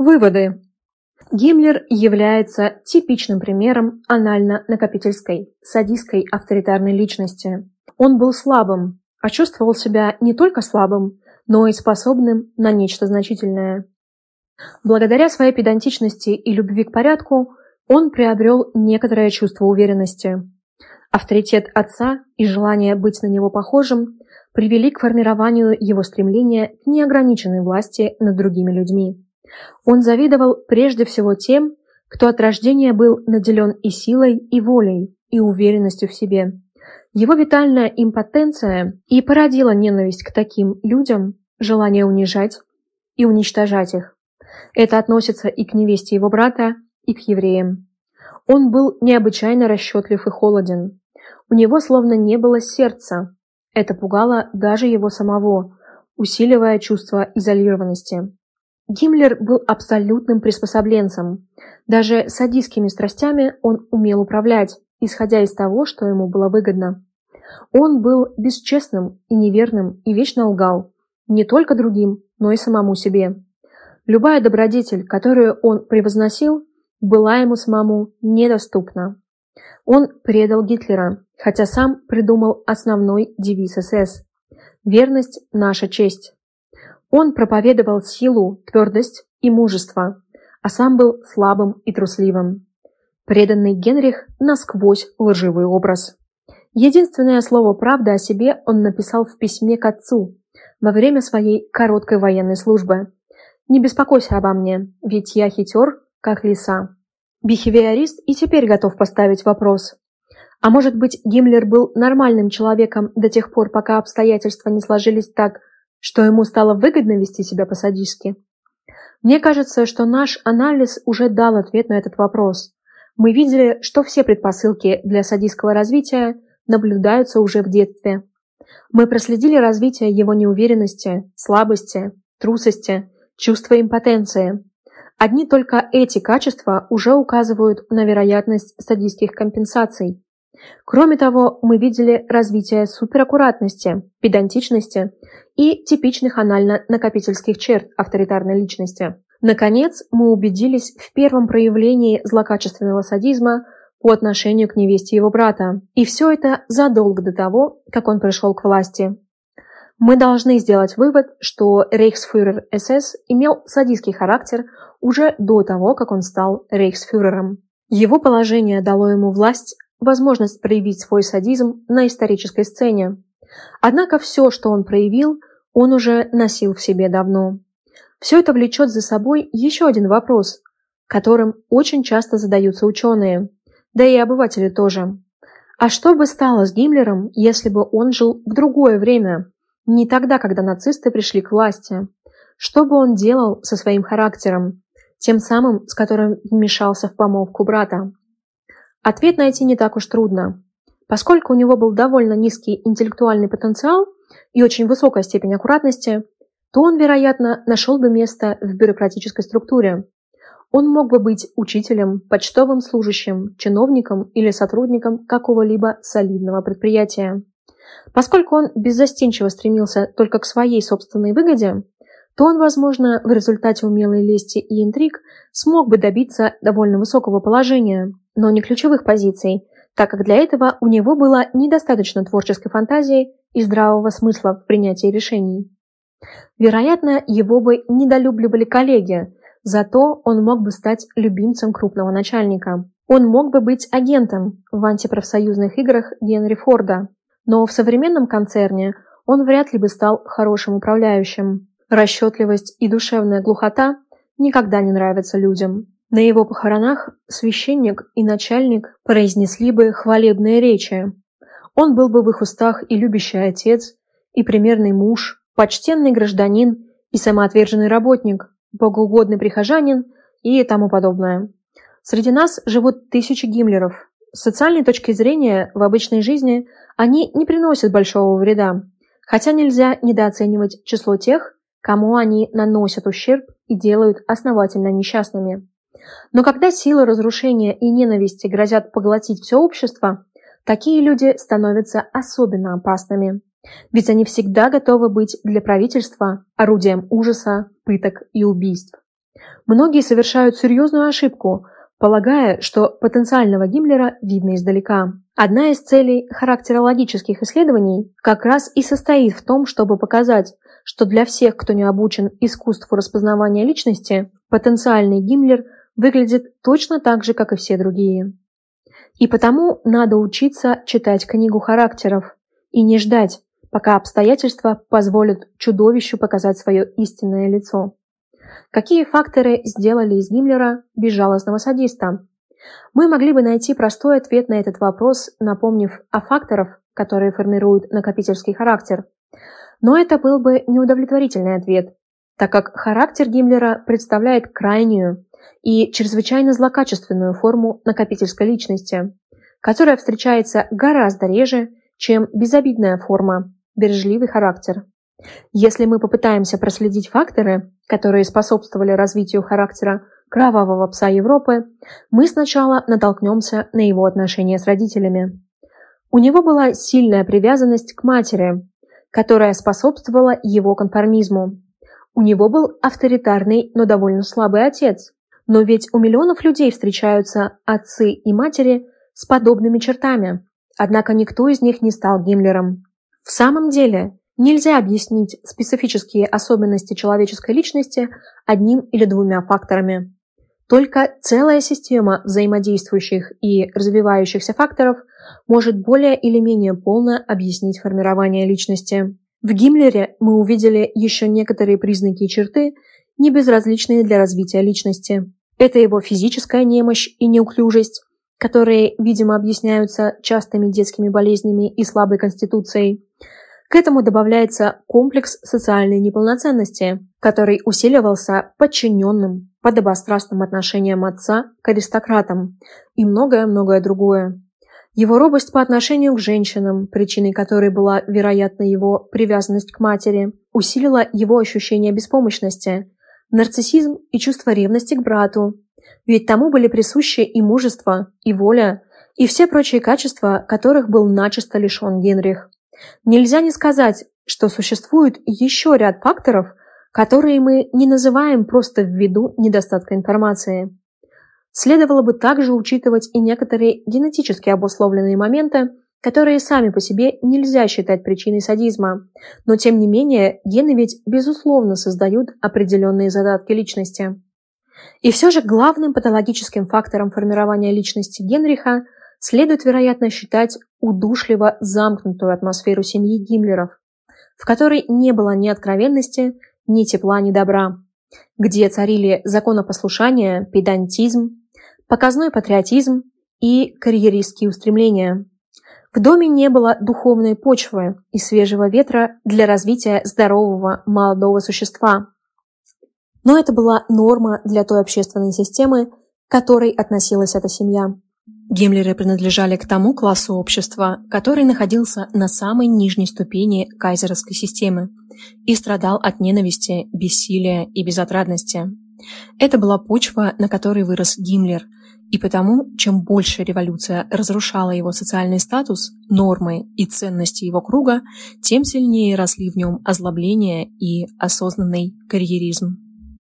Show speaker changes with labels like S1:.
S1: Выводы. Гиммлер является типичным примером анально-накопительской, садистской авторитарной личности. Он был слабым, а чувствовал себя не только слабым, но и способным на нечто значительное. Благодаря своей педантичности и любви к порядку он приобрел некоторое чувство уверенности. Авторитет отца и желание быть на него похожим привели к формированию его стремления к неограниченной власти над другими людьми. Он завидовал прежде всего тем, кто от рождения был наделен и силой, и волей, и уверенностью в себе. Его витальная импотенция и породила ненависть к таким людям, желание унижать и уничтожать их. Это относится и к невесте его брата, и к евреям. Он был необычайно расчетлив и холоден. У него словно не было сердца. Это пугало даже его самого, усиливая чувство изолированности. Гиммлер был абсолютным приспособленцем. Даже садистскими страстями он умел управлять, исходя из того, что ему было выгодно. Он был бесчестным и неверным и вечно лгал, не только другим, но и самому себе. Любая добродетель, которую он превозносил, была ему самому недоступна. Он предал Гитлера, хотя сам придумал основной девиз СС «Верность – наша честь». Он проповедовал силу, твердость и мужество, а сам был слабым и трусливым. Преданный Генрих – насквозь лживый образ. Единственное слово «правда» о себе он написал в письме к отцу во время своей короткой военной службы. «Не беспокойся обо мне, ведь я хитер, как лиса». Бихевиорист и теперь готов поставить вопрос. А может быть, Гиммлер был нормальным человеком до тех пор, пока обстоятельства не сложились так, что ему стало выгодно вести себя по-садистски? Мне кажется, что наш анализ уже дал ответ на этот вопрос. Мы видели, что все предпосылки для садистского развития наблюдаются уже в детстве. Мы проследили развитие его неуверенности, слабости, трусости, чувства импотенции. Одни только эти качества уже указывают на вероятность садистских компенсаций. Кроме того, мы видели развитие супераккуратности, педантичности и типичных анально-накопительских черт авторитарной личности. Наконец, мы убедились в первом проявлении злокачественного садизма по отношению к невесте его брата. И все это задолго до того, как он пришел к власти. Мы должны сделать вывод, что рейхсфюрер СС имел садистский характер уже до того, как он стал рейхсфюрером. Его положение дало ему власть возможность проявить свой садизм на исторической сцене. Однако все, что он проявил, он уже носил в себе давно. Все это влечет за собой еще один вопрос, которым очень часто задаются ученые, да и обыватели тоже. А что бы стало с Гиммлером, если бы он жил в другое время, не тогда, когда нацисты пришли к власти? Что бы он делал со своим характером, тем самым, с которым вмешался в помолвку брата? Ответ найти не так уж трудно. Поскольку у него был довольно низкий интеллектуальный потенциал и очень высокая степень аккуратности, то он, вероятно, нашел бы место в бюрократической структуре. Он мог бы быть учителем, почтовым служащим, чиновником или сотрудником какого-либо солидного предприятия. Поскольку он беззастенчиво стремился только к своей собственной выгоде, то он, возможно, в результате умелой лести и интриг смог бы добиться довольно высокого положения, но не ключевых позиций, так как для этого у него было недостаточно творческой фантазии и здравого смысла в принятии решений. Вероятно, его бы недолюбливали коллеги, зато он мог бы стать любимцем крупного начальника. Он мог бы быть агентом в антипрофсоюзных играх Генри Форда, но в современном концерне он вряд ли бы стал хорошим управляющим. Расчетливость и душевная глухота никогда не нравятся людям. На его похоронах священник и начальник произнесли бы хвалебные речи. Он был бы в их устах и любящий отец, и примерный муж, почтенный гражданин и самоотверженный работник, богоугодный прихожанин и тому подобное. Среди нас живут тысячи гиммлеров. С социальной точки зрения, в обычной жизни они не приносят большого вреда, хотя нельзя недооценивать число тех, кому они наносят ущерб и делают основательно несчастными. Но когда силы разрушения и ненависти грозят поглотить все общество, такие люди становятся особенно опасными. Ведь они всегда готовы быть для правительства орудием ужаса, пыток и убийств. Многие совершают серьезную ошибку, полагая, что потенциального Гиммлера видно издалека. Одна из целей характерологических исследований как раз и состоит в том, чтобы показать, что для всех, кто не обучен искусству распознавания личности, потенциальный Гиммлер выглядит точно так же, как и все другие. И потому надо учиться читать книгу характеров и не ждать, пока обстоятельства позволят чудовищу показать свое истинное лицо. Какие факторы сделали из Гиммлера безжалостного садиста? Мы могли бы найти простой ответ на этот вопрос, напомнив о факторах, которые формируют накопительский характер. Но это был бы неудовлетворительный ответ, так как характер Гиммлера представляет крайнюю и чрезвычайно злокачественную форму накопительской личности, которая встречается гораздо реже, чем безобидная форма, бережливый характер. Если мы попытаемся проследить факторы, которые способствовали развитию характера кровавого пса Европы, мы сначала натолкнемся на его отношения с родителями. У него была сильная привязанность к матери, которая способствовала его конформизму. У него был авторитарный, но довольно слабый отец. Но ведь у миллионов людей встречаются отцы и матери с подобными чертами. Однако никто из них не стал Гиммлером. В самом деле, нельзя объяснить специфические особенности человеческой личности одним или двумя факторами. Только целая система взаимодействующих и развивающихся факторов может более или менее полно объяснить формирование личности. В Гиммлере мы увидели еще некоторые признаки и черты, не безразличные для развития личности. Это его физическая немощь и неуклюжесть, которые, видимо, объясняются частыми детскими болезнями и слабой конституцией. К этому добавляется комплекс социальной неполноценности, который усиливался подчиненным, подобострастным отношением отца к аристократам и многое-многое другое. Его робость по отношению к женщинам, причиной которой была, вероятно, его привязанность к матери, усилила его ощущение беспомощности, нарциссизм и чувство ревности к брату, ведь тому были присущи и мужество, и воля, и все прочие качества, которых был начисто лишен Генрих. Нельзя не сказать, что существует еще ряд факторов, которые мы не называем просто ввиду недостатка информации. Следовало бы также учитывать и некоторые генетически обусловленные моменты, которые сами по себе нельзя считать причиной садизма, но тем не менее гены ведь безусловно создают определенные задатки личности. И все же главным патологическим фактором формирования личности Генриха следует, вероятно, считать удушливо замкнутую атмосферу семьи Гиммлеров, в которой не было ни откровенности, ни тепла, ни добра, где царили законопослушание, педантизм, показной патриотизм и карьеристские устремления. В доме не было духовной почвы и свежего ветра для развития здорового молодого существа. Но это была норма для той общественной системы, к которой относилась эта семья. Гемлеры принадлежали к тому классу общества, который находился на самой нижней ступени кайзеровской системы и страдал от ненависти, бессилия и безотрадности. Это была почва, на которой вырос Гиммлер, и потому, чем больше революция разрушала его социальный статус, нормы и ценности его круга, тем сильнее росли в нем озлобление и осознанный карьеризм.